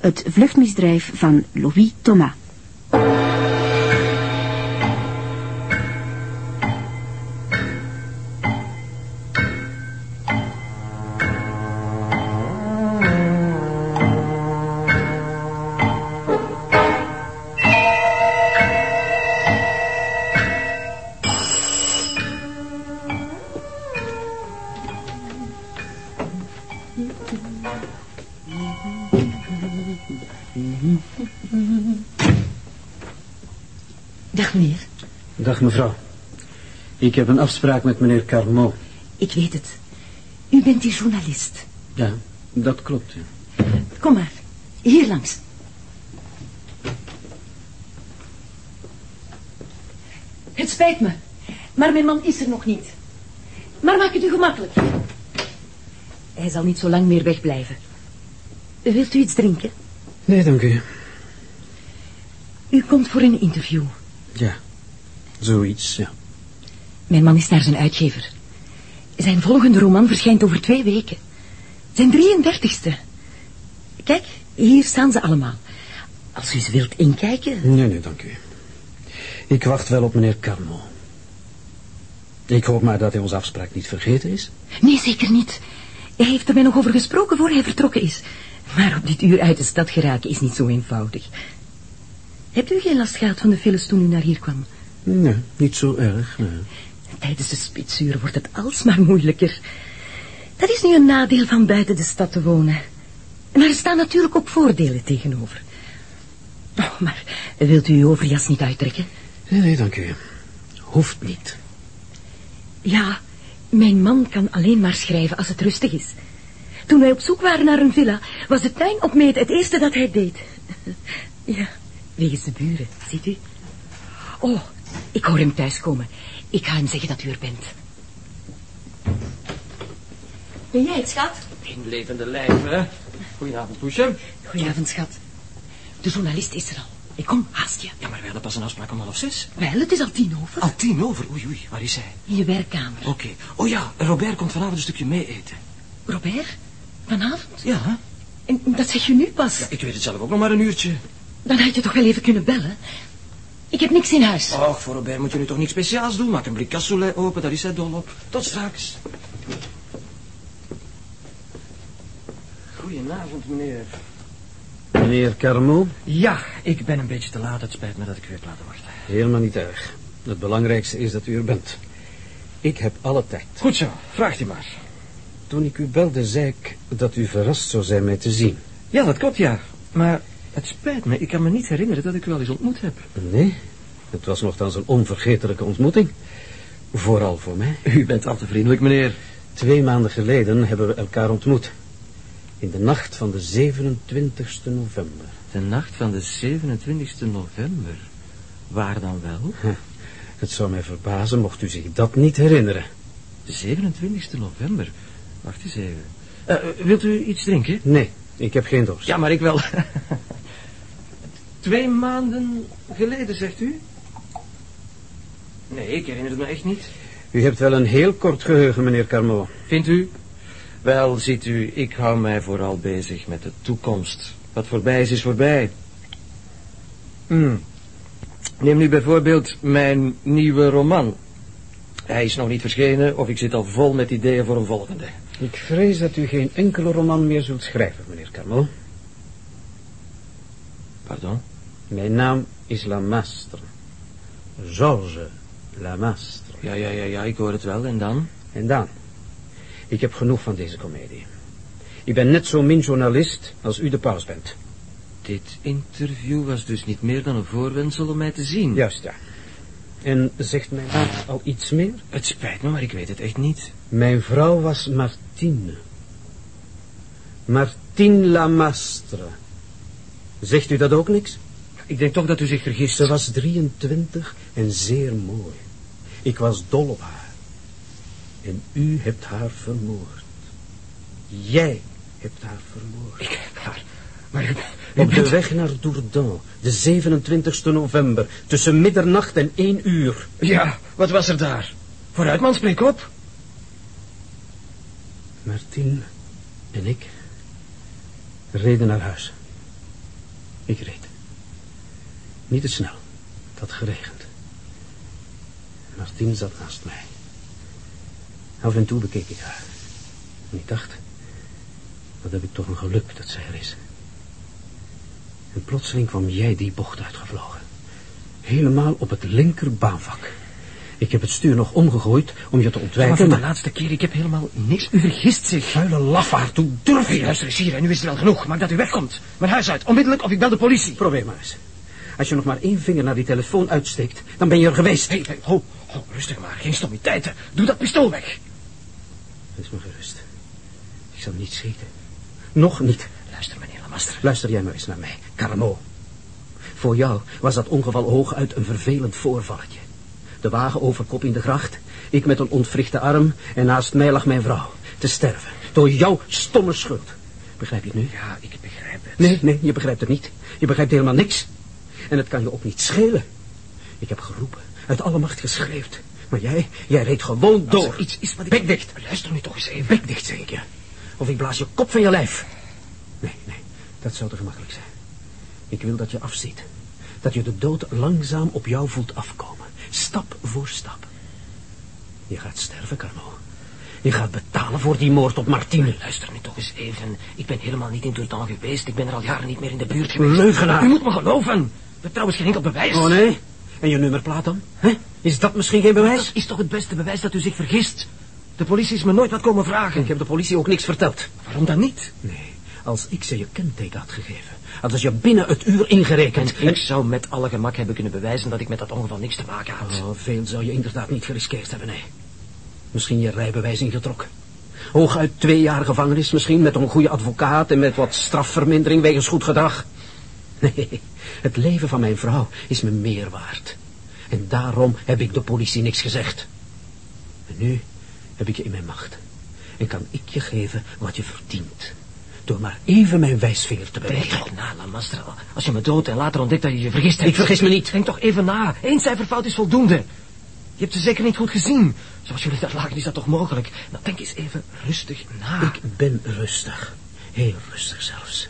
Het vluchtmisdrijf van Louis Thomas. Ik heb een afspraak met meneer Carmot. Ik weet het. U bent die journalist. Ja, dat klopt. ja. Kom maar. Hier langs. Het spijt me. Maar mijn man is er nog niet. Maar maak het u gemakkelijk. Hij zal niet zo lang meer wegblijven. Wilt u iets drinken? Nee, dank u. U komt voor een interview. Ja, zoiets, ja. Mijn man is naar zijn uitgever. Zijn volgende roman verschijnt over twee weken. Zijn 33ste. Kijk, hier staan ze allemaal. Als u ze wilt inkijken. Nee, nee, dank u. Ik wacht wel op meneer Carmot. Ik hoop maar dat hij onze afspraak niet vergeten is. Nee, zeker niet. Hij heeft er mij nog over gesproken voor hij vertrokken is. Maar op dit uur uit de stad geraken is niet zo eenvoudig. Hebt u geen last gehad van de files toen u naar hier kwam? Nee, niet zo erg. nee. Tijdens de spitsuren wordt het alsmaar moeilijker. Dat is nu een nadeel van buiten de stad te wonen. Maar er staan natuurlijk ook voordelen tegenover. Oh, maar wilt u uw overjas niet uittrekken? Nee, nee, dank u. Hoeft niet. Ja, mijn man kan alleen maar schrijven als het rustig is. Toen wij op zoek waren naar een villa, was de tuin opmeten het eerste dat hij deed. Ja, wegens de buren, ziet u. Oh, ik hoor hem thuiskomen. Ik ga hem zeggen dat u er bent. Ben jij het, schat? In levende lijf, hè? Goedenavond, Poesje. Goedenavond, schat. De journalist is er al. Ik kom, haast je. Ja, maar we hadden pas een afspraak om half zes. Wel, het is al tien over. Al tien over. Oei, oei, waar is hij? In je werkkamer. Oké. Oh ja, Robert komt vanavond een stukje mee eten. Robert, vanavond? Ja, hè? En dat zeg je nu pas. Ja, ik weet het zelf ook nog maar een uurtje. Dan had je toch wel even kunnen bellen. Ik heb niks in huis. Och, voor Robert moet je nu toch niks speciaals doen? Maak een blik cassoulet open, daar is hij dol op. Tot straks. Goedenavond, meneer. Meneer Carmot? Ja, ik ben een beetje te laat. Het spijt me dat ik u heb laten wachten. Helemaal niet erg. Het belangrijkste is dat u er bent. Ik heb alle tijd. Goed zo, vraagt u maar. Toen ik u belde, zei ik dat u verrast zou zijn mij te zien. Ja, dat klopt, ja. Maar het spijt me, ik kan me niet herinneren dat ik u al eens ontmoet heb. Nee, het was nogthans een onvergetelijke ontmoeting. Vooral voor mij. U bent al te vriendelijk, meneer. Twee maanden geleden hebben we elkaar ontmoet. In de nacht van de 27 november. De nacht van de 27 november. Waar dan wel? Het zou mij verbazen mocht u zich dat niet herinneren. De 27 november. Wacht eens even. Eh, wilt u iets drinken? Nee, ik heb geen dorst. Ja, maar ik wel. Twee maanden geleden, zegt u? Nee, ik herinner het me echt niet. U hebt wel een heel kort geheugen, meneer Carmot. Vindt u? Wel, ziet u, ik hou mij vooral bezig met de toekomst. Wat voorbij is, is voorbij. Hmm. Neem nu bijvoorbeeld mijn nieuwe roman. Hij is nog niet verschenen of ik zit al vol met ideeën voor een volgende. Ik vrees dat u geen enkele roman meer zult schrijven, meneer Carmot. Pardon? Mijn naam is Lamastre. Georges Lamastre. Ja, ja, ja, ja, ik hoor het wel. En dan? En dan? Ik heb genoeg van deze komedie. Ik ben net zo min journalist als u de paus bent. Dit interview was dus niet meer dan een voorwendsel om mij te zien. Juist, ja. En zegt mijn naam al iets meer? Het spijt me, maar ik weet het echt niet. Mijn vrouw was Martine. Martine Lamastre. Zegt u dat ook niks? Ik denk toch dat u zich vergist. Ze was 23 en zeer mooi. Ik was dol op haar. En u hebt haar vermoord. Jij hebt haar vermoord. Ik heb haar... Maar u, u Op de weg naar Dourdan, de 27 november, tussen middernacht en één uur. Ja, wat was er daar? Vooruit, man, spreek op. Martien en ik reden naar huis. Ik reed. Niet te snel. Het had geregend. Martien zat naast mij. Af en toe bekeek ik haar. En ik dacht, wat heb ik toch een geluk dat zij er is. En plotseling kwam jij die bocht uitgevlogen. Helemaal op het linkerbaanvak. Ik heb het stuur nog omgegooid om je te Maar ontwijken. voor de maar- laatste keer, ik heb helemaal niks. U vergist zich. Vuile lafaard, hoe durf Hey, je? luister eens hier, en nu is het wel genoeg. Maak dat u wegkomt. Mijn huis uit, onmiddellijk, of ik bel de politie. Probeer maar eens. Als je nog maar één vinger naar die telefoon uitsteekt, dan ben je er geweest. Hé, hey, ho, ho, rustig maar, geen stommiteiten. Doe dat pistool weg. Wees maar gerust. Ik zal niet schieten. Nog niet. Luister, meneer Lamaster. Luister jij maar eens naar mij, Carmo. Voor jou was dat ongeval hooguit een vervelend voorvalletje. De wagen overkop in de gracht, ik met een ontwrichte arm en naast mij lag mijn vrouw te sterven. Door jouw stomme schuld. Begrijp je het nu? Ja, ik begrijp het. Nee, nee, je begrijpt het niet. Je begrijpt helemaal niks. En het kan je ook niet schelen. Ik heb geroepen, uit alle macht geschreeuwd. Maar jij, jij reed gewoon Als door. er iets is wat ik... Bek dicht. Luister nu toch eens even. Bek dicht, zeg ik je. Of ik blaas je kop van je lijf. Nee, nee, dat zou te gemakkelijk zijn. Ik wil dat je afziet. Dat je de dood langzaam op jou voelt afkomen. Stap voor stap. Je gaat sterven, Carlo. Je gaat betalen voor die moord op Martine. Luister nu toch eens even. Ik ben helemaal niet in Tourtan geweest. Ik ben er al jaren niet meer in de buurt geweest. Leugenaar. U moet me geloven. Heb trouwens geen enkel bewijs. Oh nee? En je nummerplaat dan? Hè? Is dat misschien geen bewijs? Dat is toch het beste bewijs dat u zich vergist. De politie is me nooit wat komen vragen. Ik heb de politie ook niks verteld. Waarom dan niet? Nee, als ik ze je kenteken had gegeven. Ze je binnen het uur ingerekend. En ik zou met alle gemak hebben kunnen bewijzen dat ik met dat ongeval niks te maken had. Oh, veel zou je inderdaad niet geriskeerd hebben, nee. Misschien je rijbewijs ingetrokken. Hooguit twee jaar gevangenis, misschien met een goede advocaat en met wat strafvermindering wegens goed gedrag. Nee, het leven van mijn vrouw is me meer waard. En daarom heb ik de politie niks gezegd. En nu heb ik je in mijn macht. En kan ik je geven wat je verdient. Door maar even mijn wijsvinger te Denk bewegen. toch na, Lamastra. Als je me doodt en later ontdekt dat je je vergist hebt. Ik vergis me niet. Denk toch even na. Eén cijferfout is voldoende. Je hebt ze zeker niet goed gezien. Zoals jullie daar lagen is dat toch mogelijk. Nou, denk eens even rustig na. Ik ben rustig. Heel rustig zelfs.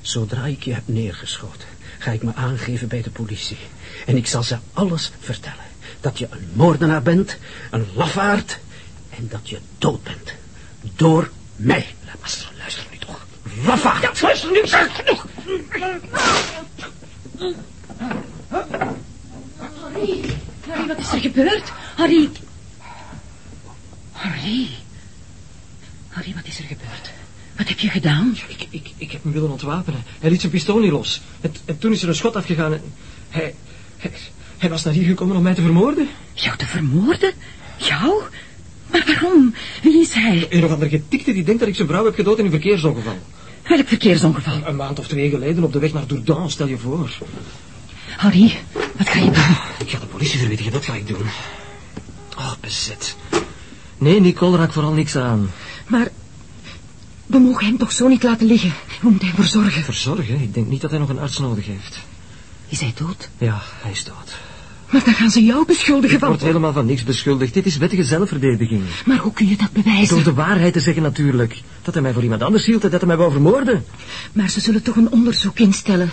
Zodra ik je heb neergeschoten, ga ik me aangeven bij de politie. En ik zal ze alles vertellen. Dat je een moordenaar bent, een lafaard en dat je dood bent. Door mij. Lamastra, luister nu toch. Lafaard! Ja, luister nu, zeg genoeg. Harry, Harry, wat is er gebeurd? Harry. Harry. Harry, wat is er gebeurd? Wat heb je gedaan? Ik, ik, ik heb hem willen ontwapenen. Hij liet zijn pistool niet los. En, en toen is er een schot afgegaan en... Hij, hij, hij was naar hier gekomen om mij te vermoorden. Jou te vermoorden? Jou? Maar waarom? Wie is hij? Een of andere getikte die denkt dat ik zijn vrouw heb gedood in een verkeersongeval. Welk verkeersongeval? Een maand of twee geleden op de weg naar Dourdan, stel je voor. Harry, wat ga je doen? Ik ga de politie verwittigen, dat ga ik doen. Oh, bezet. Nee, Nicole raakt vooral niks aan. Maar we mogen hem toch zo niet laten liggen. We moeten hem verzorgen. Verzorgen? Ik denk niet dat hij nog een arts nodig heeft. Is hij dood? Ja, hij is dood. Maar dan gaan ze jou beschuldigen Ik van... word helemaal van niks beschuldigd. Dit is wettige zelfverdediging. Maar hoe kun je dat bewijzen? Door de waarheid te zeggen natuurlijk. Dat hij mij voor iemand anders hield en dat hij mij wou vermoorden. Maar ze zullen toch een onderzoek instellen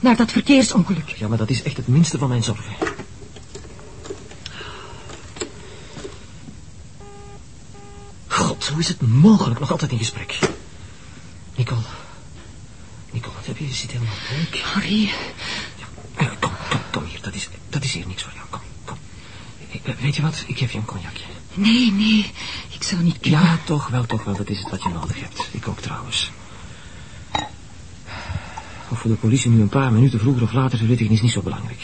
naar dat verkeersongeluk. Ja, maar dat is echt het minste van mijn zorgen. God, hoe is het mogelijk nog altijd in gesprek? Nicole. Nicole, wat heb je? Je zit helemaal bleek. Harry, Eh, Kom, kom, kom hier. Dat is, dat is hier niks voor jou. Kom, kom. Eh, Weet je wat? Ik geef je een cognacje. nee, nee, ik zou niet kunnen. Ja, toch wel, toch wel. Dat is het wat je nodig hebt. Ik ook trouwens. Of voor de politie nu een paar minuten vroeger of later verwittigen is niet zo belangrijk.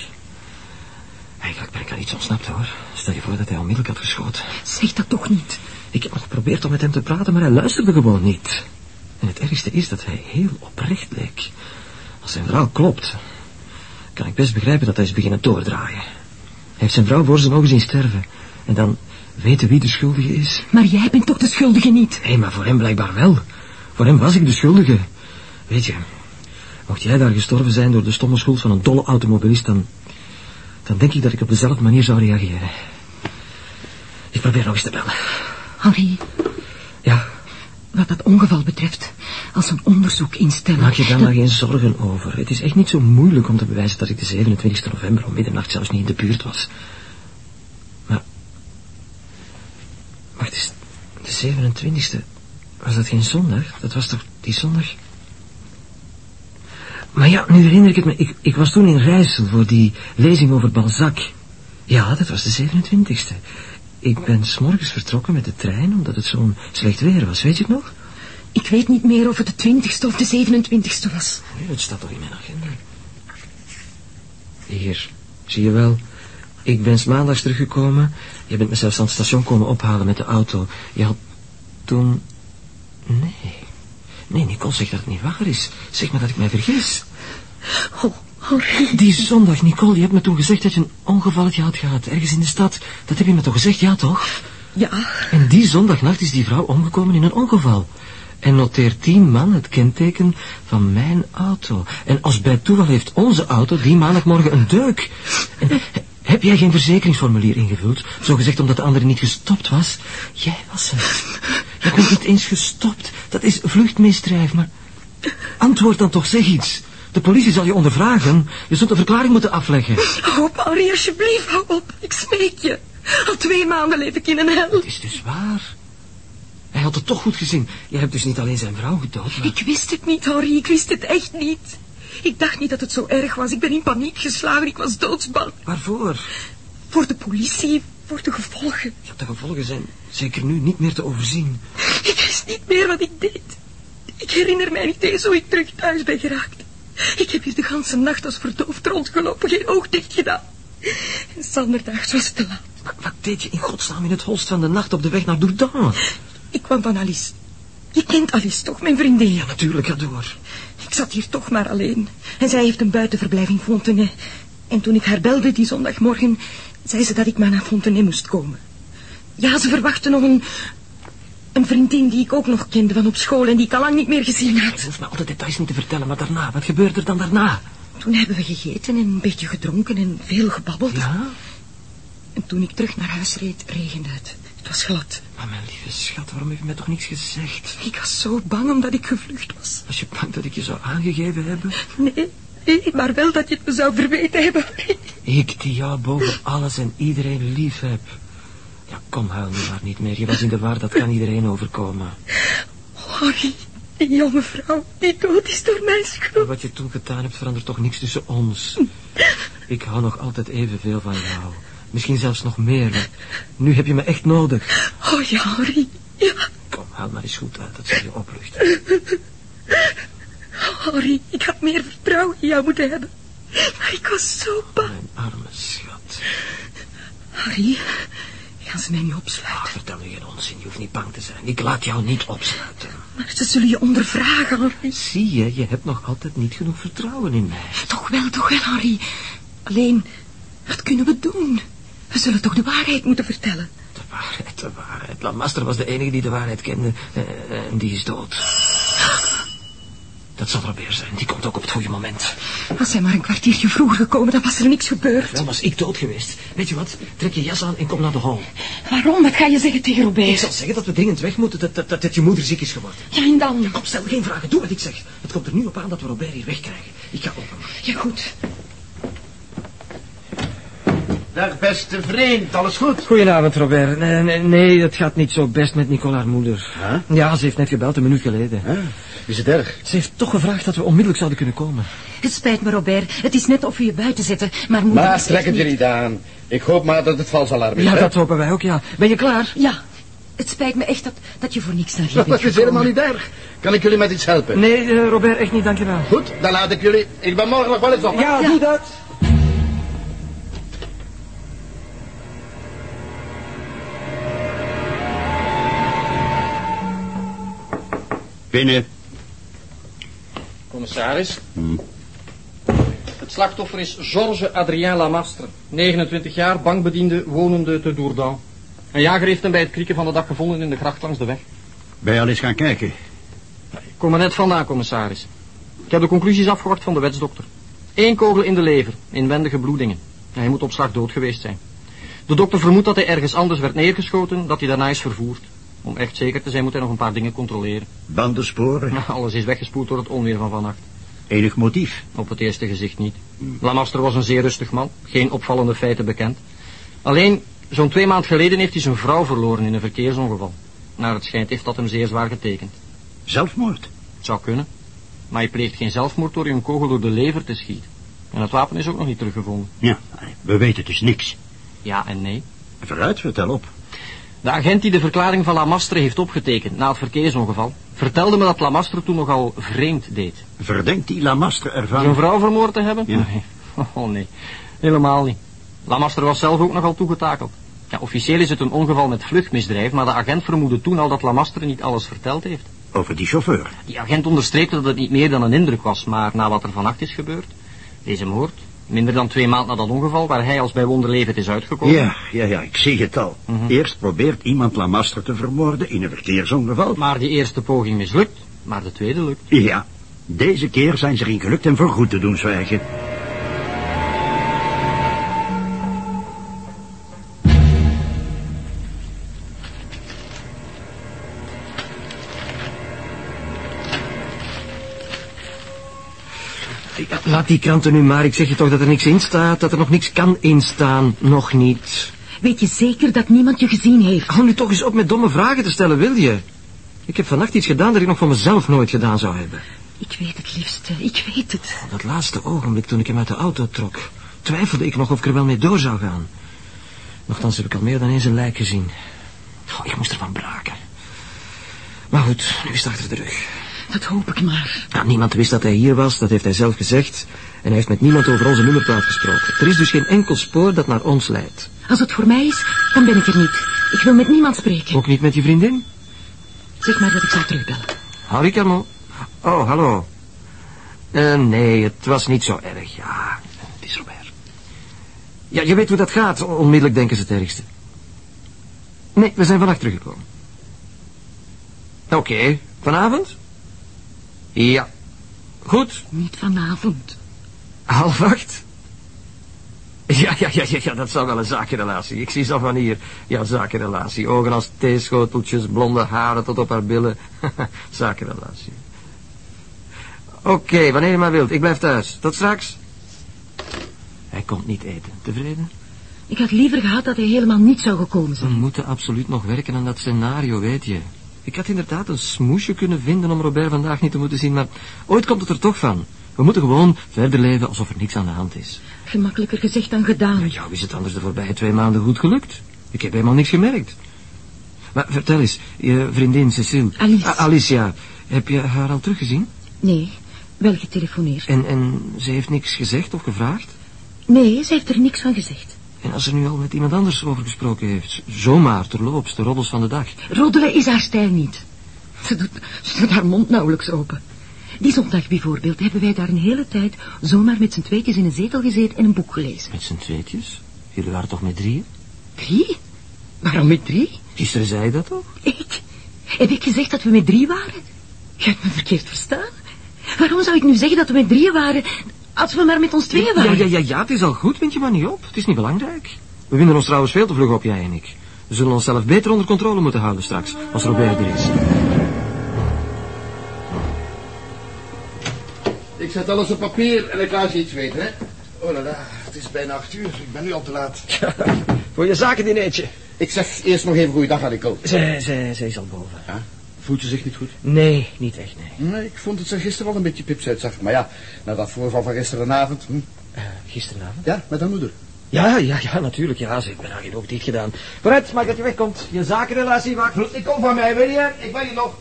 Eigenlijk ben ik aan iets ontsnapt hoor. Stel je voor dat hij onmiddellijk had geschoten. Zeg dat toch niet. Ik heb nog geprobeerd om met hem te praten, maar hij luisterde gewoon niet. En het ergste is dat hij heel oprecht leek. Als zijn vrouw klopt, kan ik best begrijpen dat hij is beginnen doordraaien. Hij heeft zijn vrouw voor zijn ogen zien sterven. En dan weten wie de schuldige is. Maar jij bent toch de schuldige niet? Hé, maar voor hem blijkbaar wel. Voor hem was ik de schuldige. Weet je, mocht jij daar gestorven zijn door de stomme schuld van een dolle automobilist, dan... dan denk ik dat ik op dezelfde manier zou reageren. Ik probeer nog eens te bellen. Harry, Ja, wat dat ongeval betreft, als een onderzoek instellen. Maak je daar Dat- maar geen zorgen over. Het is echt niet zo moeilijk om te bewijzen dat ik de 27 november om middernacht zelfs niet in de buurt was. Maar... Wacht eens. De 27e. Was dat geen zondag? Dat was toch die zondag? Maar ja, nu herinner ik het me. Ik, ik was toen in Rijssel voor die lezing over Balzac. Ja, dat was de 27e. Ik ben s'morgens vertrokken met de trein omdat het zo'n slecht weer was. Weet je het nog? Ik weet niet meer of het de 20ste of de 27ste was. Nee, dat staat toch in mijn agenda. Hier, zie je wel. Ik ben maandags teruggekomen. Je bent me zelfs aan het station komen ophalen met de auto. Je had toen... Nee. Nee, Nicole zegt dat het niet waar is. Zeg maar dat ik mij vergis. Oh, Die zondag, Nicole, je hebt me toen gezegd dat je een ongevalletje had gehad. Ergens in de stad. Dat heb je me toch gezegd, ja toch? Ja, En die zondagnacht is die vrouw omgekomen in een ongeval. En noteert die man het kenteken van mijn auto. En als bij toeval heeft onze auto die maandagmorgen een deuk. En heb jij geen verzekeringsformulier ingevuld? Zo gezegd omdat de andere niet gestopt was? Jij was het. Je bent niet eens gestopt. Dat is vluchtmisdrijf, maar... Antwoord dan toch, zeg iets. De politie zal je ondervragen. Je zult een verklaring moeten afleggen. hou op, Henri, alsjeblieft, hou op. Ik smeek je. Al twee maanden leef ik in een hel. Het is dus waar. Hij had het toch goed gezien. Je hebt dus niet alleen zijn vrouw gedood, maar... Ik wist het niet, Henri, ik wist het echt niet. Ik dacht niet dat het zo erg was. Ik ben in paniek geslagen, ik was doodsbang. Waarvoor? Voor de politie, voor de gevolgen. Ja, de gevolgen zijn zeker nu niet meer te overzien. Ik wist niet meer wat ik deed. Ik herinner mij niet eens hoe ik terug thuis ben geraakt. Ik heb hier de ganse nacht als verdoofd rondgelopen, geen oog dicht gedaan. En zanderdags was het te laat. Wat, deed je in godsnaam in het holst van de nacht op de weg naar Dourdan? Ik kwam van Alice. Je kent Alice toch, mijn vriendin? Ja, natuurlijk, ga door. Ik zat hier toch maar alleen. En zij heeft een buitenverblijf in Fontenay. En toen ik haar belde die zondagmorgen, zei ze dat ik maar naar Fontenay moest komen. Ja, ze verwachtte nog een... Een vriendin die ik ook nog kende van op school en die ik al lang niet meer gezien Je had. hoeft me al de details niet te vertellen, maar daarna, wat gebeurde er dan daarna? Toen hebben we gegeten en een beetje gedronken en veel gebabbeld. Ja? En toen ik terug naar huis reed, regende het. Het was glad. Maar mijn lieve schat, waarom heb je mij toch niets gezegd? Ik was zo bang omdat ik gevlucht was. Was je bang dat ik je zou aangegeven hebben? Nee, nee, maar wel dat je het me zou verweten hebben. Ik die jou boven alles en iedereen lief heb. Kom, huil nu maar niet meer. Je was in de war, dat kan iedereen overkomen. Harry, die jonge vrouw die dood is door mijn schuld. Wat je toen gedaan hebt verandert toch niks tussen ons. Ik hou nog altijd evenveel van jou. Misschien zelfs nog meer. nu heb je me echt nodig. Oh ja, Harry. Ja, Kom, haal maar eens goed uit. Dat zal je opluchten. Harry, ik had meer vertrouwen in jou moeten hebben. Maar ik was zo bang. Mijn arme schat. Harry, gaan ze mij niet opsluiten. Ach, vertel nu geen onzin. Je hoeft niet bang te zijn. Ik laat jou niet opsluiten. Maar ze zullen je ondervragen. Zie je, je hebt nog altijd niet genoeg vertrouwen in mij. Toch wel, toch wel, Harry. Alleen, wat kunnen we doen? We zullen toch de waarheid moeten vertellen. De waarheid, de waarheid. Lamaster was de enige die de waarheid kende. eh, En die is dood. Dat zal Robert zijn. Die komt ook op het goede moment. Was hij maar een kwartiertje vroeger gekomen, dan was er niks gebeurd. Dan was ik dood geweest. Weet je wat? Trek je jas aan en kom naar de hall. Waarom? Wat ga je zeggen tegen Ik Robert? zal zeggen dat we dringend weg moeten, dat, dat, dat, dat je moeder ziek is geworden. Ja, en dan? Kom, stel geen vragen. Doe wat ik zeg. Het komt er nu op aan dat we Robert hier wegkrijgen. Ik ga openmaken. Ja, goed. Dag beste vriend, alles goed? Goedenavond, Robert. Nee, nee, nee, het gaat niet zo best met Nicole, haar moeder. Huh? Ja, ze heeft net gebeld, een minuut geleden. Huh? Is het erg? Ze heeft toch gevraagd dat we onmiddellijk zouden kunnen komen. Het spijt me, Robert. Het is net of we je buiten zetten, maar moeder Maar is trek het je niet- niet aan. Ik hoop maar dat het vals alarm is. Ja, hè? dat hopen wij ook, ja. Ben je klaar? Ja, het spijt me echt dat, dat je voor niks naar hier Dat bent is helemaal niet erg. Kan ik jullie met iets helpen? Nee, eh, Robert, echt niet, dankjewel. Goed, dan laat ik jullie. Ik ben morgen nog wel eens op. hè? Ja, doe dat. Binnen. Commissaris. Het slachtoffer is Georges Adrien Lamastre, 29 jaar, bankbediende, wonende te Dourdan. Een jager heeft hem bij het krieken van de dag gevonden in de gracht langs de weg. Ben je al eens gaan kijken? Ik kom er net vandaan, commissaris. Ik heb de conclusies afgewacht van de wetsdokter. Eén kogel in de lever, inwendige bloedingen. Hij moet op slag dood geweest zijn. De dokter vermoedt dat hij ergens anders werd neergeschoten, dat hij daarna is vervoerd. Om echt zeker te zijn moet hij nog een paar dingen controleren. Bandensporen. Nou, alles is weggespoeld door het onweer van vannacht. Enig motief. Op het eerste gezicht niet. Lamaster was een zeer rustig man. Geen opvallende feiten bekend. Alleen, zo'n twee maand geleden heeft hij zijn vrouw verloren in een verkeersongeval. Naar het schijnt heeft dat hem zeer zwaar getekend. Zelfmoord. Het zou kunnen. Maar hij pleegt geen zelfmoord door je een kogel door de lever te schieten. En het wapen is ook nog niet teruggevonden. Ja, we weten dus niks. Ja en nee. Vooruit, vertel op. De agent die de verklaring van Lamastre heeft opgetekend na het verkeersongeval... vertelde me dat Lamastre toen nogal vreemd deed. Verdenkt die Lamastre Zijn ervan? vrouw vermoord te hebben? Ja. Nee. Oh nee, helemaal niet. Lamastre was zelf ook nogal toegetakeld. Ja, officieel is het een ongeval met vluchtmisdrijf, maar de agent vermoedde toen al dat Lamastre niet alles verteld heeft. Over die chauffeur. Die agent onderstreepte dat het niet meer dan een indruk was, maar na wat er vannacht is gebeurd, deze moord, minder dan twee maanden na dat ongeval, waar hij als bij wonderlevend is uitgekomen. Ja, ja, ja, ik zie het al. Mhm. Eerst probeert iemand Lamastre te vermoorden in een verkeersongeval. Maar die eerste poging mislukt, maar de tweede lukt. Ja, deze keer zijn ze erin gelukt hem voorgoed te doen zwijgen. Laat die kranten nu maar. Ik zeg je toch dat er niks in staat, dat er nog niks kan instaan. Nog niet. Weet je zeker dat niemand je gezien heeft? Hou nu toch eens op met domme vragen te stellen, wil je? Ik heb vannacht iets gedaan dat ik nog van mezelf nooit gedaan zou hebben. Ik weet het, liefste. Ik weet het. Op dat laatste ogenblik toen ik hem uit de auto trok, twijfelde ik nog of ik er wel mee door zou gaan. Nochtans heb ik al meer dan eens een lijk gezien. Oh, ik moest ervan braken. Maar goed, nu is het achter de rug. Dat hoop ik maar. Nou, niemand wist dat hij hier was, dat heeft hij zelf gezegd. En hij heeft met niemand over onze nummerplaat gesproken. Er is dus geen enkel spoor dat naar ons leidt. Als het voor mij is, dan ben ik er niet. Ik wil met niemand spreken. Ook niet met je vriendin? Zeg maar dat ik zal terugbellen. Harry Carmon. Oh, hallo. Eh, nee, het was niet zo erg. Ja, het is Robert. Ja, je weet hoe dat gaat. Onmiddellijk denken ze het ergste. Nee, we zijn vannacht teruggekomen. Oké, vanavond? Ja. Goed, Niet vanavond. half acht? Ja, ja, ja, ja, ja, dat zou wel een zakenrelatie. Ik zie ze van hier. Ja, zakenrelatie. Ogen als theeschoteltjes, blonde haren tot op haar billen. zakenrelatie. Oké, wanneer je maar wilt. Ik blijf thuis. Tot straks. Hij komt niet eten. Tevreden? Ik had liever gehad dat hij helemaal niet zou gekomen We zijn. moeten absoluut nog werken aan dat scenario, weet je. Ik had inderdaad een smoesje kunnen vinden om Robert vandaag niet te moeten zien, maar ooit komt het er toch van. We moeten gewoon verder leven alsof er niks aan de hand is. Gemakkelijker gezegd dan gedaan. Maar jou is het anders de voorbije twee maanden goed gelukt. Ik heb helemaal niks gemerkt. Maar vertel eens, je vriendin Cecile... Alice. Ah, Alicia, heb je haar al teruggezien? Nee, wel getelefoneerd. En, en ze heeft niks gezegd of gevraagd? Nee, ze heeft er niks van gezegd. En als ze nu al met iemand anders over gesproken heeft, zomaar terloops, de roddels van de dag. Roddelen is haar stijl niet. Ze doet, ze doet haar mond nauwelijks open. Die zondag bijvoorbeeld hebben wij daar een hele tijd zomaar met z'n tweetjes in een zetel gezeten en een boek gelezen. Met z'n tweetjes? Jullie waren toch met drieën? Drie? Waarom met drie? Gisteren zei je dat toch? Ik? Heb ik gezegd dat we met drie waren? Je hebt me verkeerd verstaan. Waarom zou ik nu zeggen dat we met drieën waren, als we maar met ons tweeën Ja, waren? ja, ja, ja, het is al goed, wind je maar niet op. Het is niet belangrijk. We winden ons trouwens veel te vlug op, jij en ik. We zullen onszelf beter onder controle moeten houden straks, als Robert er is. Ik zet alles op papier en ik laat je iets weten, hè? Oh la la, het is bijna acht uur. Ik ben nu al te laat. Voor je zakendineetje. Ik zeg eerst nog even goeiedag aan Nicole. Zij, zij, zij is al boven. Ja? Voelt je zich niet goed? Nee, niet echt, nee. Nee, ik vond het er gisteren wel een beetje pips uitzag. Maar ja, na dat voorval van gisterenavond... Hm, Eh, gisteravond? ja, met haar moeder. Ja, ja, ja, natuurlijk. Ja, ze heeft mijn geen ook dicht gedaan. Vooruit, maak dat je wegkomt. Je zakenrelatie maakt... Ik kom van mij, wil je? Ik ben hier nog.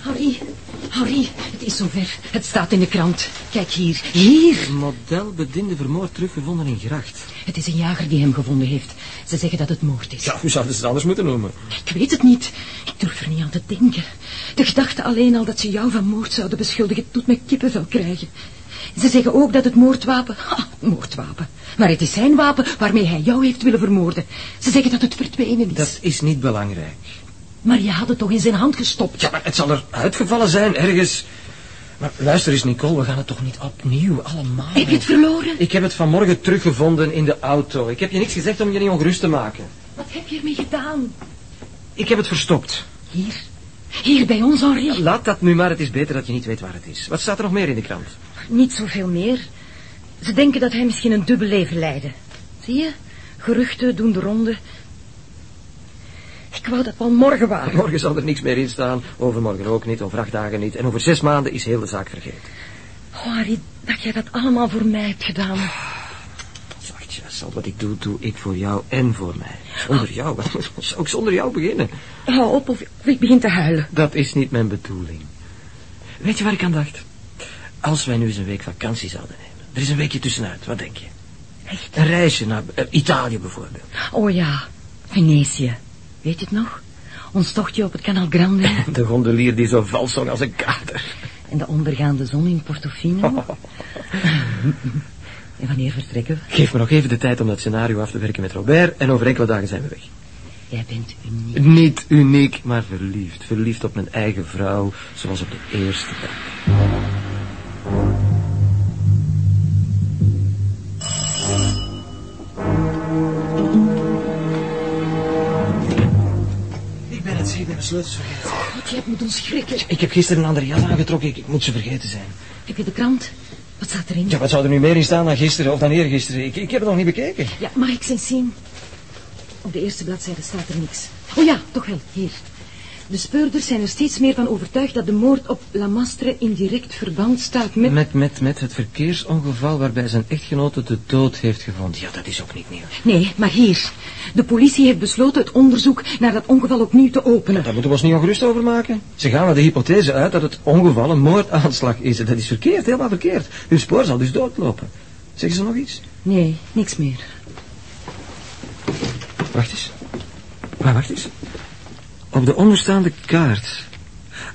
Harry, Harry, het is zover. Het staat in de krant. Kijk hier, hier. Model bediende vermoord teruggevonden in gracht. Het is een jager die hem gevonden heeft. Ze zeggen dat het moord is. Ja, hoe zouden ze het anders moeten noemen? Ik weet het niet. Ik durf er niet aan te denken. De gedachte alleen al dat ze jou van moord zouden beschuldigen... doet me kippenvel krijgen. Ze zeggen ook dat het moordwapen... Ha, moordwapen. Maar het is zijn wapen waarmee hij jou heeft willen vermoorden. Ze zeggen dat het verdwenen is. Dat is niet belangrijk. Maar je had het toch in zijn hand gestopt? Ja, maar het zal er uitgevallen zijn, ergens. Maar luister eens, Nicole, we gaan het toch niet opnieuw allemaal... Heb je het verloren? Ik heb het vanmorgen teruggevonden in de auto. Ik heb je niks gezegd om je niet ongerust te maken. Wat heb je ermee gedaan? Ik heb het verstopt. Hier. Hier bij ons, Henri. Laat dat nu maar, het is beter dat je niet weet waar het is. Wat staat er nog meer in de krant? Niet zoveel meer. Ze denken dat hij misschien een dubbel leven leidde. Zie je? Geruchten doen de ronde. Ik wou dat wel morgen waren. Morgen zal er niks meer in staan, overmorgen ook niet, over acht dagen niet. En over zes maanden is heel de zaak vergeten. Oh, Harry, dat jij dat allemaal voor mij hebt gedaan. Zachtje, al wat ik doe, doe ik voor jou en voor mij. Zonder jou, wat zou ik zonder jou beginnen? Hou op of of ik begin te huilen. Dat is niet mijn bedoeling. Weet je waar ik aan dacht? Als wij nu eens een week vakantie zouden nemen. Er is een weekje tussenuit, wat denk je? Echt? Een reisje naar eh, Italië bijvoorbeeld. Oh ja, Venetië. Weet je het nog? Ons tochtje op het Canal Grande De gondelier die zo vals zong als een kater. en de ondergaande zon in Portofino. En wanneer vertrekken we? Geef me nog even de tijd om dat scenario af te werken met Robert en over enkele dagen zijn we weg. Jij bent uniek. Niet uniek, maar verliefd. Verliefd op mijn eigen vrouw, zoals op de eerste dag. Sleutels vergeten. God, je hebt me doen schrikken. Ik heb gisteren een andere jas aangetrokken, ik, ik moet ze vergeten zijn. Heb je de krant? Wat staat erin? Ja, wat zou er nu meer in staan dan gisteren of dan eergisteren? Ik, ik heb het nog niet bekeken. Ja, mag ik ze eens zien? Op de eerste bladzijde staat er niks. Oh ja, toch wel, hier. De speurders zijn er steeds meer van overtuigd dat de moord op Lamastre in direct verband staat met... Met, met, met het verkeersongeval waarbij zijn echtgenote de dood heeft gevonden. Ja, dat is ook niet nieuw. Nee, maar hier. De politie heeft besloten het onderzoek naar dat ongeval opnieuw te openen. Daar moeten we ons niet ongerust over maken. Ze gaan er de hypothese uit dat het ongeval een moordaanslag is. Dat is verkeerd, helemaal verkeerd. Hun spoor zal dus doodlopen. Zeggen ze nog iets? Nee, niks meer. Wacht eens. Maar wacht eens. Op de onderstaande kaart.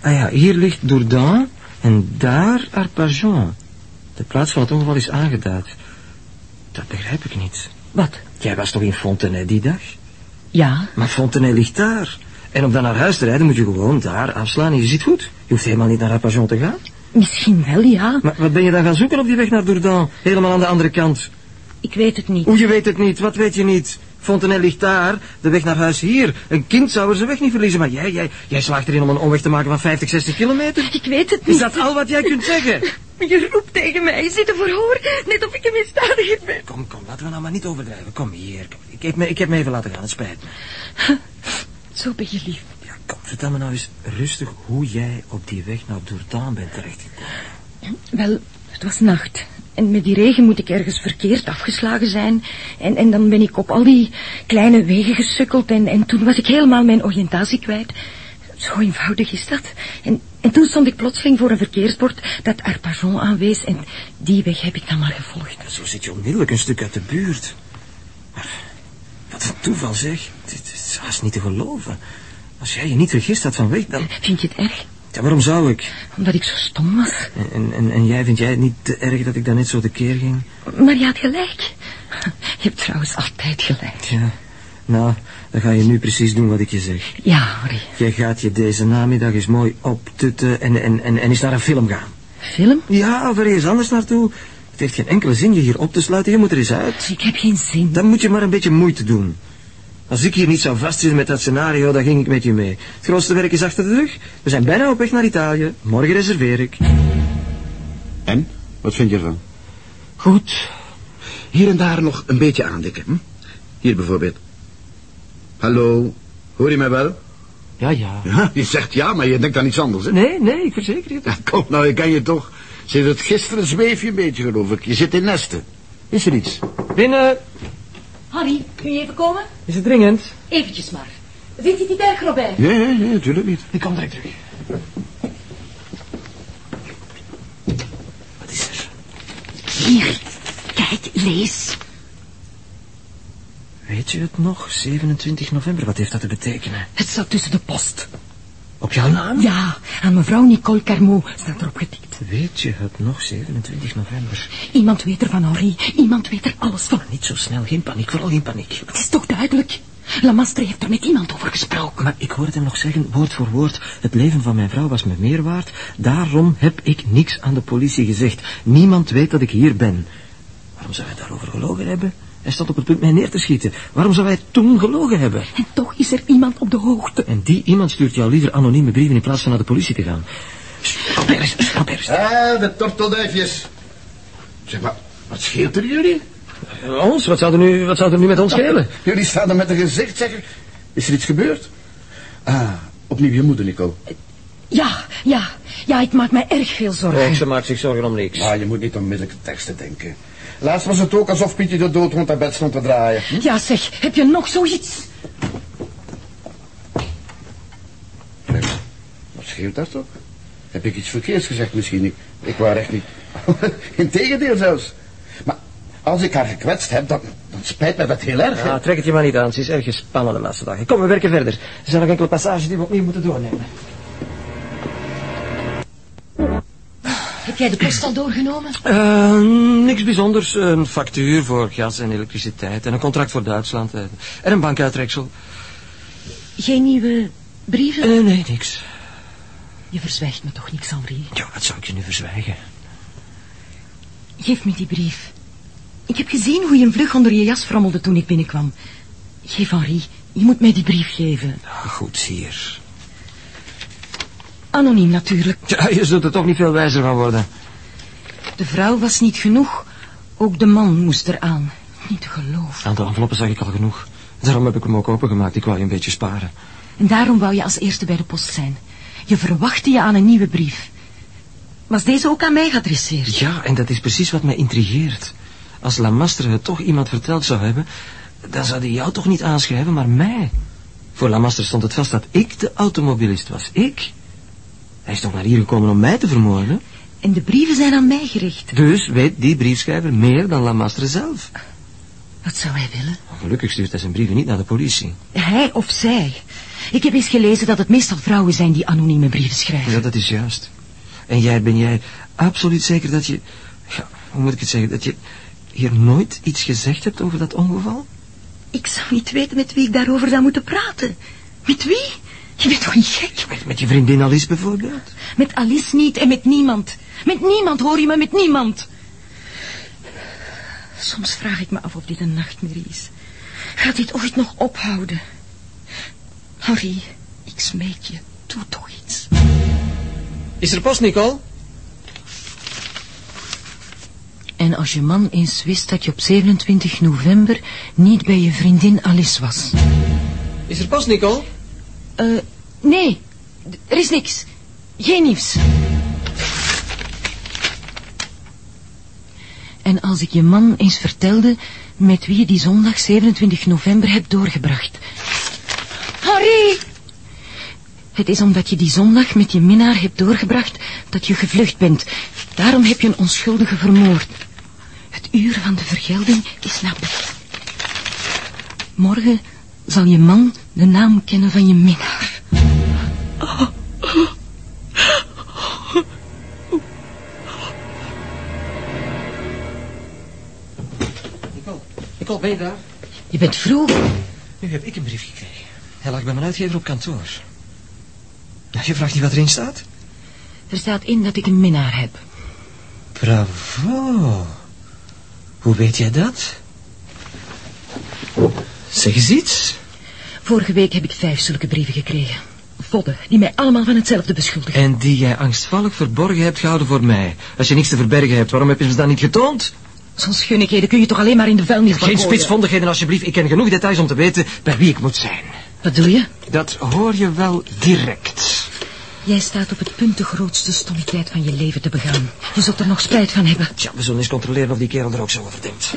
Ah ja, hier ligt Dourdan en daar Arpajon. De plaats van het ongeval is aangeduid. Dat begrijp ik niet. Wat? Jij was toch in Fontenay die dag? Ja, Maar Fontenay ligt daar. En om dan naar huis te rijden moet je gewoon daar afslaan en je ziet goed. Je hoeft helemaal niet naar Arpajon te gaan. misschien wel, ja. Maar wat ben je dan gaan zoeken op die weg naar Dourdan? Helemaal aan de andere kant. Ik weet het niet. Hoe je weet het niet, wat weet je niet? Fontenay ligt daar, de weg naar huis hier. Een kind zou er zijn weg niet verliezen, maar jij, jij, jij slaagt erin om een omweg te maken van 50, 60 kilometer. Ik weet het Is niet. dat al wat jij kunt zeggen? Je roept tegen mij, je zit een verhoor, net of ik een misdadiger ben. Kom, kom, laten we nou maar niet overdrijven. Kom hier, kom. Ik, heb me, ik heb me even laten gaan, het spijt me. Zo ben je lief. Ja, kom, vertel me nou eens rustig hoe jij op die weg naar Dourdan bent terechtgekomen. Wel, het was nacht. En met die regen moet ik ergens verkeerd afgeslagen zijn. En, en dan ben ik op al die kleine wegen gesukkeld. En, en toen was ik helemaal mijn oriëntatie kwijt. Zo eenvoudig is dat. En, en toen stond ik plotseling voor een verkeersbord dat Arpajon aanwees. En die weg heb ik dan maar gevolgd. Zo zit je onmiddellijk een stuk uit de buurt. Maar, wat een toeval zeg. Dit is haast niet te geloven. Als jij je niet vergist had van weg, dan... Vind je het erg? Ja, waarom zou ik? Omdat ik zo stom was. En, en, en jij, vind jij het niet te erg dat ik daar net zo tekeer ging? Maar je had gelijk. Je hebt trouwens altijd gelijk. Ja, nou, dan ga je nu precies doen wat ik je zeg. Ja, Harry. Jij gaat je deze namiddag eens mooi optutten en, en, en, en eens naar een film gaan. Film? Ja, of ergens anders naartoe. Het heeft geen enkele zin je hier op te sluiten, je moet er eens uit. Ik heb geen zin. Dan moet je maar een beetje moeite doen. Als ik hier niet zou vastzitten met dat scenario, dan ging ik met je mee. Het grootste werk is achter de rug. We zijn bijna op weg naar Italië. Morgen reserveer ik. En? Wat vind je ervan? Goed. Hier en daar nog een beetje aandikken. Hm? Hier bijvoorbeeld. Hallo, hoor je mij wel? Ja, ja. Ja, je zegt ja, maar je denkt aan iets anders, hè? Nee, nee, ik verzeker je. Ja, kom nou, ik ken je toch. Sinds het gisteren zweef je een beetje, geloof ik. Je zit in nesten. Is er iets? Binnen. Harry, kun je even komen? Is het dringend? Eventjes maar. Vindt je het niet erg, Robert? Nee, nee, nee, natuurlijk niet. Ik kom direct terug. Wat is er? Hier, kijk, lees. Weet je het nog? 27 november, wat heeft dat te betekenen? Het staat tussen de post. Op jouw naam? Ja, aan mevrouw Nicole Carmot staat erop getikt. Weet je het nog? 27 november. Iemand weet er van Henri. Iemand weet er alles van. Niet zo snel, geen paniek, vooral geen paniek. Het is toch duidelijk? Lamastre heeft er met iemand over gesproken. Maar ik hoorde hem nog zeggen, woord voor woord, het leven van mijn vrouw was me meer waard. Daarom heb ik niks aan de politie gezegd. Niemand weet dat ik hier ben. Waarom zou hij daarover gelogen hebben? Hij stond op het punt mij neer te schieten. Waarom zou hij toen gelogen hebben? En toch is er iemand op de hoogte. En die iemand stuurt jou liever anonieme brieven in plaats van naar de politie te gaan. Robert is. Ah, de tortelduifjes. Zeg maar, wat scheelt er jullie? Ons? Wat zou er nu, wat zou er nu met ons schelen? Jullie staan er met een gezicht, zeg. Is er iets gebeurd? Ah, opnieuw je moeder, Nico. Ja, ja, ja, ik maak mij erg veel zorgen. Och, ze maakt zich zorgen om niks. Ah, je moet niet onmiddellijk teksten denken. Laatst was het ook alsof Pietje de dood rond haar bed stond te draaien. Hm? Ja, zeg, heb je nog zoiets? Wat scheelt dat toch? Heb ik iets verkeerds gezegd misschien? Ik, ik wou echt niet. Integendeel zelfs. Maar als ik haar gekwetst heb, dan, dan spijt mij dat heel erg. Ja, trek het je maar niet aan. Ze is erg gespannen de laatste dagen. Kom, we werken verder. Er zijn nog enkele passages die we opnieuw moeten doornemen. Heb jij de post al doorgenomen? Eh, niks bijzonders. Een factuur voor gas en elektriciteit. En een contract voor Duitsland. En een bankuitreksel. Geen nieuwe brieven? Eh, nee, niks. Je verzwijgt me toch niks, Henri? Ja, wat zou ik je nu verzwijgen? Geef me die brief. Ik heb gezien hoe je een vlug onder je jas frommelde toen ik binnenkwam. Geef Henri, je moet mij die brief geven. Ah, goed, hier. Anoniem natuurlijk. Ja, je zult er toch niet veel wijzer van worden. De vrouw was niet genoeg. Ook de man moest eraan. Niet te geloven. Aan de enveloppen zag ik al genoeg. Daarom heb ik hem ook opengemaakt. Ik wou je een beetje sparen. En daarom wou je als eerste bij de post zijn. Je verwachtte je aan een nieuwe brief. Was deze ook aan mij geadresseerd? Ja, en dat is precies wat mij intrigeert. Als Lamastre het toch iemand verteld zou hebben... dan zou hij jou toch niet aanschrijven, maar mij. Voor Lamastre stond het vast dat ik de automobilist was. Ik. Hij is toch naar hier gekomen om mij te vermoorden? En de brieven zijn aan mij gericht. Dus weet die briefschrijver meer dan Lamastre zelf. Wat zou hij willen? Gelukkig stuurt hij zijn brieven niet naar de politie. Hij of zij. Ik heb eens gelezen dat het meestal vrouwen zijn die anonieme brieven schrijven. Ja, dat is juist. En jij, ben jij absoluut zeker dat je... Ja, hoe moet ik het zeggen? Dat je hier nooit iets gezegd hebt over dat ongeval? Ik zou niet weten met wie ik daarover zou moeten praten. Met wie? Je bent toch niet gek? Met, met je vriendin Alice bijvoorbeeld? Met Alice niet en met niemand. Met niemand, hoor je me, met niemand. Soms vraag ik me af of dit een nachtmerrie is. Gaat dit ooit nog ophouden? Harry, ik smeek je, doe toch iets. Is er post, Nicole? En als je man eens wist dat je op 27 november niet bij je vriendin Alice was. Is er post, Nicole? Eh, nee, er is niks. Geen nieuws. En als ik je man eens vertelde met wie je die zondag 27 november hebt doorgebracht. Het is omdat je die zondag met je minnaar hebt doorgebracht dat je gevlucht bent. Daarom heb je een onschuldige vermoord. Het uur van de vergelding is nabij. Morgen zal je man de naam kennen van je minnaar. Nicole, Nicole, ben je daar? Je bent vroeg. Nu heb ik een brief gekregen. Hij lag bij mijn uitgever op kantoor. Ja, je vraagt niet wat erin staat? Er staat in dat ik een minnaar heb. Bravo. Hoe weet jij dat? Zeg eens iets. Vorige week heb ik vijf zulke brieven gekregen. Vodden, die mij allemaal van hetzelfde beschuldigen. En die jij angstvallig verborgen hebt gehouden voor mij. Als je niks te verbergen hebt, waarom heb je ze dan niet getoond? Zo'n schunnigheden kun je toch alleen maar in de vuilnisbak Geen spitsvondigheden alsjeblieft. Ik ken genoeg details om te weten bij wie ik moet zijn. Wat doe je? Dat hoor je wel direct. Jij staat op het punt de grootste stommiteit van je leven te begaan. Je zult er nog spijt van hebben. Tja, we zullen eens controleren of die kerel er ook zo over denkt.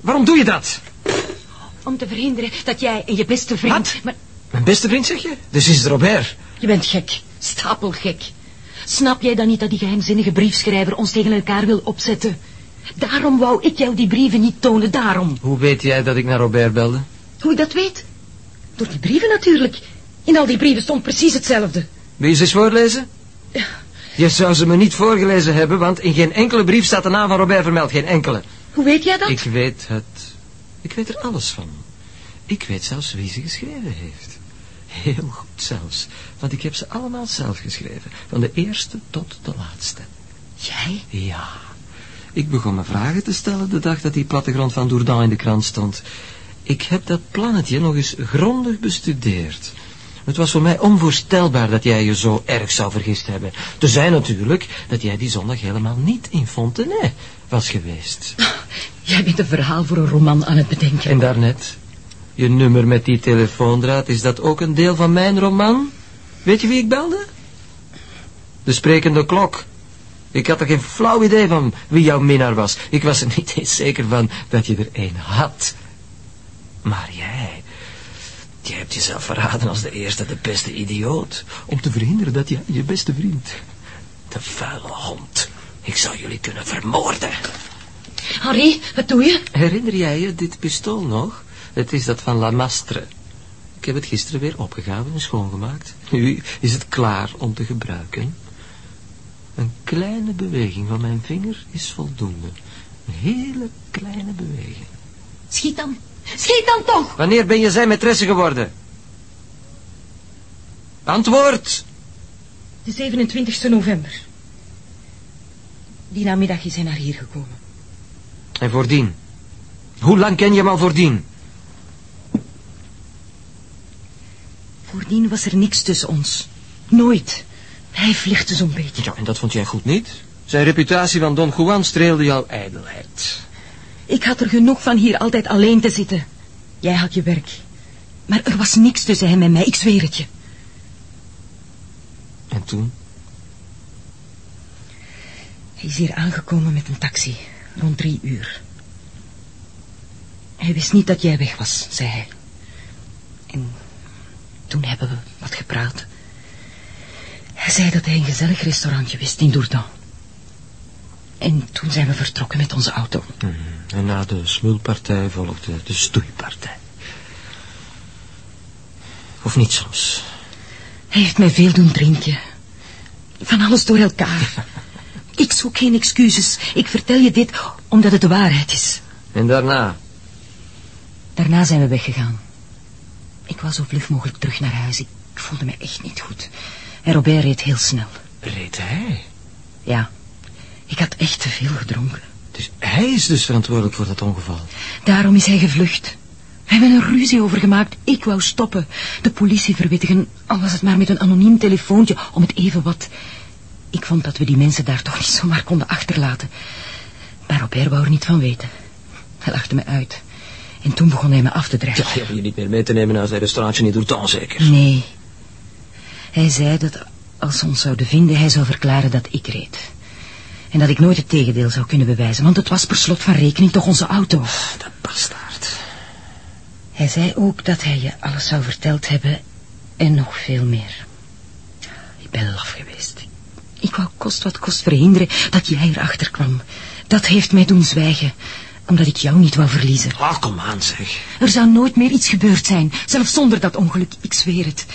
Waarom doe je dat? Om te verhinderen dat jij en je beste vriend... Wat? Maar Mijn beste vriend, zeg je? Dus is het Robert. je bent gek. Stapelgek. Snap jij dan niet dat die geheimzinnige briefschrijver ons tegen elkaar wil opzetten? Daarom wou ik jou die brieven niet tonen, daarom. Hoe weet jij dat ik naar Robert belde? Hoe ik dat weet? Door die brieven natuurlijk. In al die brieven stond precies hetzelfde. Wil je ze eens voorlezen? Je zou ze me niet voorgelezen hebben, want in geen enkele brief staat de naam van Robert vermeld. Geen enkele. Hoe weet jij dat? Ik weet het. Ik weet er alles van. Ik weet zelfs wie ze geschreven heeft. Heel goed zelfs. Want ik heb ze allemaal zelf geschreven. Van de eerste tot de laatste. Jij? Ja. Ik begon me vragen te stellen de dag dat die plattegrond van Dourdan in de krant stond. Ik heb dat plannetje nog eens grondig bestudeerd. Het was voor mij onvoorstelbaar dat jij je zo erg zou vergist hebben. Te zijn natuurlijk dat jij die zondag helemaal niet in Fontenay was geweest. Jij bent een verhaal voor een roman aan het bedenken. En daarnet, je nummer met die telefoondraad, is dat ook een deel van mijn roman? Weet je wie ik belde? De sprekende klok. Ik had er geen flauw idee van wie jouw minnaar was. Ik was er niet eens zeker van dat je er een had. Maar jij... Jij hebt jezelf verraden als de eerste, de beste idioot. Om te verhinderen dat jij je beste vriend... De vuile hond. Ik zou jullie kunnen vermoorden. Harry, wat doe je? Herinner jij je dit pistool nog? Het is dat van La Mastre. Ik heb het gisteren weer opgegraven en schoongemaakt. Nu is het klaar om te gebruiken. Een kleine beweging van mijn vinger is voldoende. Een hele kleine beweging. Schiet dan. Schiet dan toch! Wanneer ben je zijn maîtresse geworden? Antwoord! De 27 november. Die namiddag is hij naar hier gekomen. En voordien? Hoe lang ken je hem al voordien? Voordien was er niks tussen ons. Nooit. Hij vliegde zo'n beetje. Ja, en dat vond jij goed niet? Zijn reputatie van Don Juan streelde jouw ijdelheid. Ik had er genoeg van hier altijd alleen te zitten. Jij had je werk. Maar er was niks tussen hem en mij, ik zweer het je. En toen? Hij is hier aangekomen met een taxi, rond drie uur. Hij wist niet dat jij weg was, zei hij. En toen hebben we wat gepraat. Hij zei dat hij een gezellig restaurantje wist in Dourdan. En toen zijn we vertrokken met onze auto. Mhm. En na de smulpartij volgde de stoeipartij. Of niet soms? Hij heeft mij veel doen drinken. Van alles door elkaar. Ik zoek geen excuses. Ik vertel je dit omdat het de waarheid is. En daarna? Daarna zijn we weggegaan. Ik was zo vlug mogelijk terug naar huis. Ik voelde me echt niet goed. En Robert reed heel snel. Reed hij? Ja, ik had echt te veel gedronken. Dus hij is dus verantwoordelijk voor dat ongeval? Daarom is hij gevlucht. We hebben een ruzie over gemaakt. Ik wou stoppen. De politie verwittigen, al was het maar met een anoniem telefoontje, om het even wat. Ik vond dat we die mensen daar toch niet zomaar konden achterlaten. Maar Robert wou er niet van weten. Hij lachte me uit. En toen begon hij me af te dreigen. Ja, je je niet meer mee te nemen naar zijn restaurantje in Dourdan, zeker? Nee. Hij zei dat als ze ons zouden vinden, hij zou verklaren dat ik reed. En dat ik nooit het tegendeel zou kunnen bewijzen, want het was per slot van rekening toch onze auto. Dat bastaard. Hij zei ook dat hij je alles zou verteld hebben en nog veel meer. Ik ben laf geweest. Ik wou kost wat kost verhinderen dat jij erachter kwam. Dat heeft mij doen zwijgen, omdat ik jou niet wou verliezen. Ah, kom aan, zeg. Er zou nooit meer iets gebeurd zijn, zelfs zonder dat ongeluk, ik zweer het.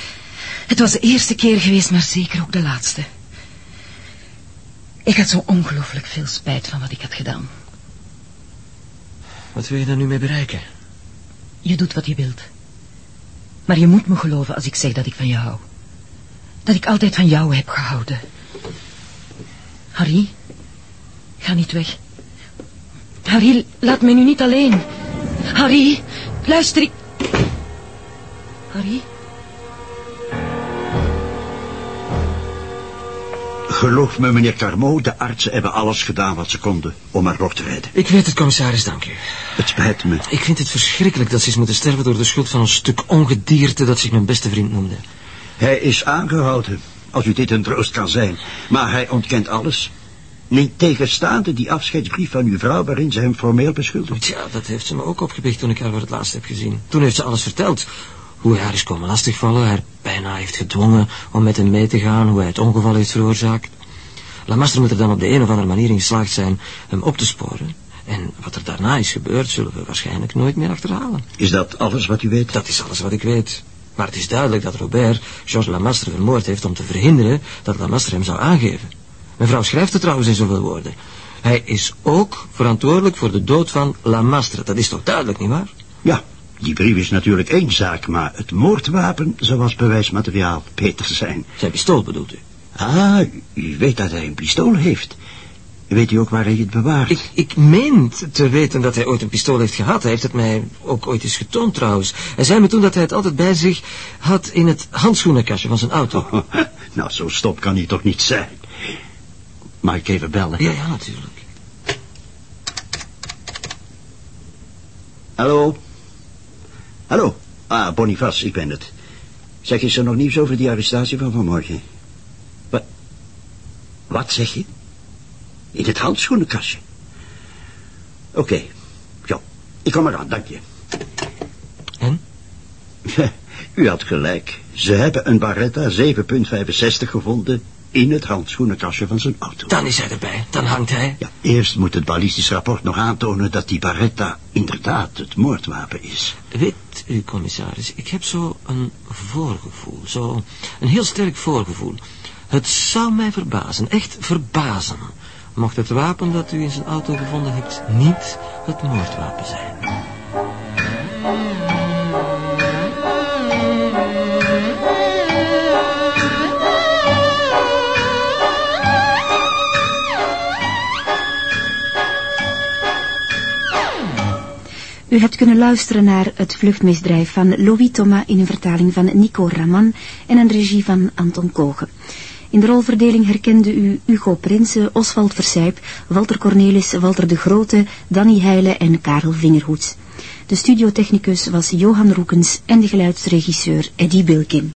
Het was de eerste keer geweest, maar zeker ook de laatste. Ik had zo ongelooflijk veel spijt van wat ik had gedaan. Wat wil je daar nu mee bereiken? Je doet wat je wilt. Maar je moet me geloven als ik zeg dat ik van jou hou. Dat ik altijd van jou heb gehouden. Harry, ga niet weg. Harry, laat mij nu niet alleen. Harry, luister ik... Harry? Geloof me, meneer Carmo, de artsen hebben alles gedaan wat ze konden om haar rond te rijden. Ik weet het, commissaris, dank u. Het spijt me. Ik vind het verschrikkelijk dat ze is moeten sterven door de schuld van een stuk ongedierte dat zich mijn beste vriend noemde. Hij is aangehouden, als u dit een troost kan zijn. Maar hij ontkent alles. Niet tegenstaande die afscheidsbrief van uw vrouw waarin ze hem formeel beschuldigt. Ja, dat heeft ze me ook opgebiecht toen ik haar voor het laatst heb gezien. Toen heeft ze alles verteld. Hoe hij haar is komen lastigvallen, haar bijna heeft gedwongen om met hem mee te gaan, hoe hij het ongeval heeft veroorzaakt. Lamastre moet er dan op de een of andere manier in geslaagd zijn hem op te sporen. En wat er daarna is gebeurd, zullen we waarschijnlijk nooit meer achterhalen. Is dat alles wat u weet? Dat is alles wat ik weet. Maar het is duidelijk dat Robert Georges Lamastre vermoord heeft om te verhinderen dat Lamastre hem zou aangeven. Mijn vrouw schrijft het trouwens in zoveel woorden. Hij is ook verantwoordelijk voor de dood van Lamastre. Dat is toch duidelijk, nietwaar? Ja, die brief is natuurlijk één zaak, maar het moordwapen zou als bewijsmateriaal beter zijn. Zijn pistool bedoelt u? Ah, u weet dat hij een pistool heeft. Weet u ook waar hij het bewaart? Ik, ik meen te weten dat hij ooit een pistool heeft gehad. Hij heeft het mij ook ooit eens getoond trouwens. Hij zei me toen dat hij het altijd bij zich had in het handschoenenkastje van zijn auto. nou, zo stop kan hij toch niet zijn. Mag ik even bellen? Ja, ja, natuurlijk. Hallo? Hallo? Ah, Boniface, ik ben het. Zeg, is er nog nieuws over die arrestatie van vanmorgen? Wat? Zeg je? In het handschoenenkastje? Oké. Ja, ik kom eraan, dank je. En? U had gelijk. Ze hebben een Barretta 7.65 gevonden in het handschoenenkastje van zijn auto. Dan is hij erbij. Dan hangt hij. Ja, eerst moet het ballistisch rapport nog aantonen dat die Barretta inderdaad het moordwapen is. Weet u, commissaris, ik heb zo een voorgevoel. Zo een heel sterk voorgevoel. Het zou mij verbazen, echt verbazen, mocht het wapen dat u in zijn auto gevonden hebt niet het moordwapen zijn. U hebt kunnen luisteren naar Het Vluchtmisdrijf van Louis Thomas in een vertaling van Nico Raman en een regie van Anton Kogen. In de rolverdeling herkende u Hugo Prinsen, Oswald Versijp, Walter Cornelis, Walter de Grote, Danny Heile en Karel Vingerhoets. De studiotechnicus was Johan Roekens en de geluidsregisseur Eddie Bilkin.